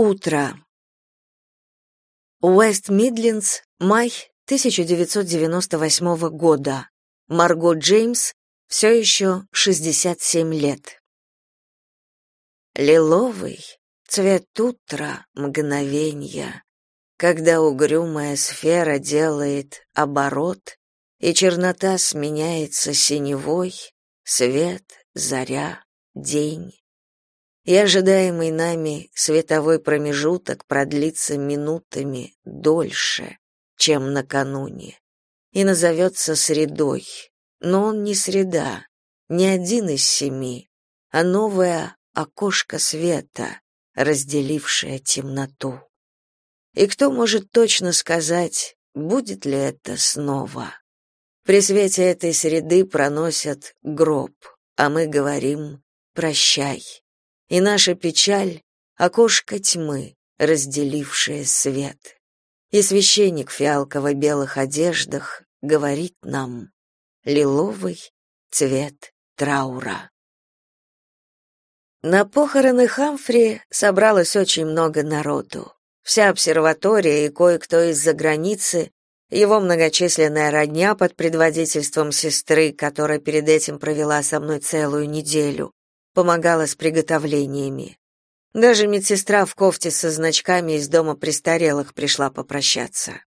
Утро. Уэст Мидлендс, май 1998 года. Марго Джеймс, все еще 67 лет. Лиловый цвет утра, мгновенья, когда угрюмая сфера делает оборот, и чернота сменяется синевой, свет, заря, день и ожидаемый нами световой промежуток продлится минутами дольше, чем накануне, и назовется средой. Но он не среда, не один из семи, а новое окошко света, разделившее темноту. И кто может точно сказать, будет ли это снова? При свете этой среды проносят гроб, а мы говорим «прощай» и наша печаль — окошко тьмы, разделившее свет. И священник в фиалково-белых одеждах говорит нам «Лиловый цвет траура». На похороны Хамфри собралось очень много народу. Вся обсерватория и кое-кто из-за границы, его многочисленная родня под предводительством сестры, которая перед этим провела со мной целую неделю, помогала с приготовлениями. Даже медсестра в кофте со значками из дома престарелых пришла попрощаться.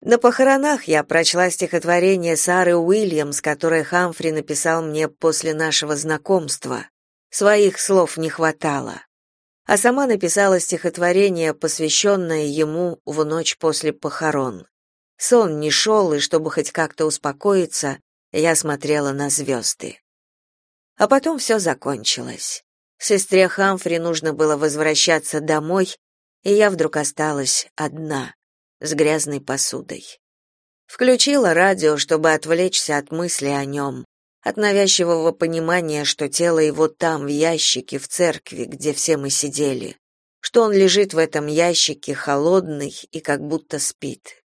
На похоронах я прочла стихотворение Сары Уильямс, которое Хамфри написал мне после нашего знакомства. Своих слов не хватало. А сама написала стихотворение, посвященное ему в ночь после похорон. Сон не шел, и чтобы хоть как-то успокоиться, я смотрела на звезды. А потом все закончилось. Сестре Хамфри нужно было возвращаться домой, и я вдруг осталась одна, с грязной посудой. Включила радио, чтобы отвлечься от мысли о нем, от навязчивого понимания, что тело его там, в ящике, в церкви, где все мы сидели, что он лежит в этом ящике, холодный и как будто спит.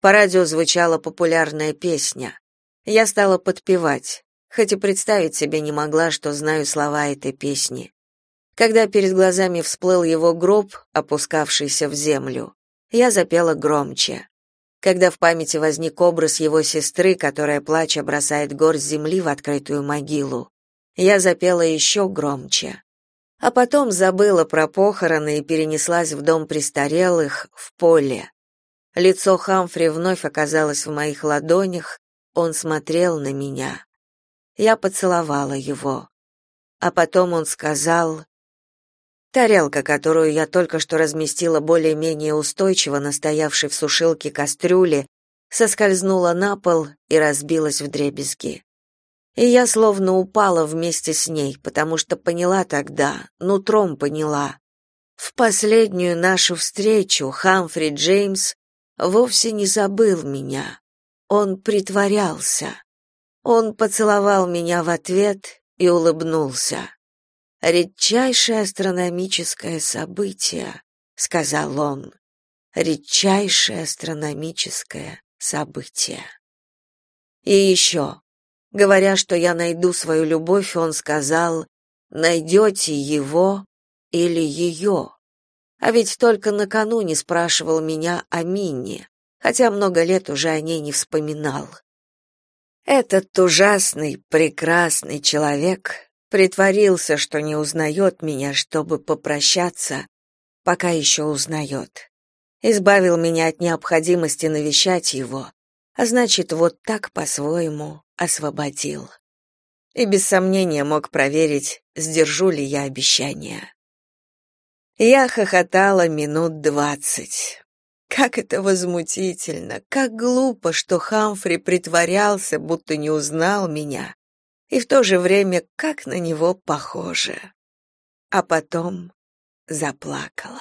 По радио звучала популярная песня. Я стала подпевать хоть и представить себе не могла, что знаю слова этой песни. Когда перед глазами всплыл его гроб, опускавшийся в землю, я запела громче. Когда в памяти возник образ его сестры, которая, плача, бросает горсть земли в открытую могилу, я запела еще громче. А потом забыла про похороны и перенеслась в дом престарелых, в поле. Лицо Хамфри вновь оказалось в моих ладонях, он смотрел на меня. Я поцеловала его. А потом он сказал... Тарелка, которую я только что разместила более-менее устойчиво на стоявшей в сушилке кастрюле, соскользнула на пол и разбилась в дребезги. И я словно упала вместе с ней, потому что поняла тогда, нутром поняла. В последнюю нашу встречу Хамфри Джеймс вовсе не забыл меня. Он притворялся. Он поцеловал меня в ответ и улыбнулся. «Редчайшее астрономическое событие», — сказал он. «Редчайшее астрономическое событие». И еще, говоря, что я найду свою любовь, он сказал, «Найдете его или ее». А ведь только накануне спрашивал меня о Минне, хотя много лет уже о ней не вспоминал. Этот ужасный, прекрасный человек притворился, что не узнает меня, чтобы попрощаться, пока еще узнает. Избавил меня от необходимости навещать его, а значит, вот так по-своему освободил. И без сомнения мог проверить, сдержу ли я обещание. Я хохотала минут двадцать. Как это возмутительно, как глупо, что Хамфри притворялся, будто не узнал меня, и в то же время как на него похоже. А потом заплакала.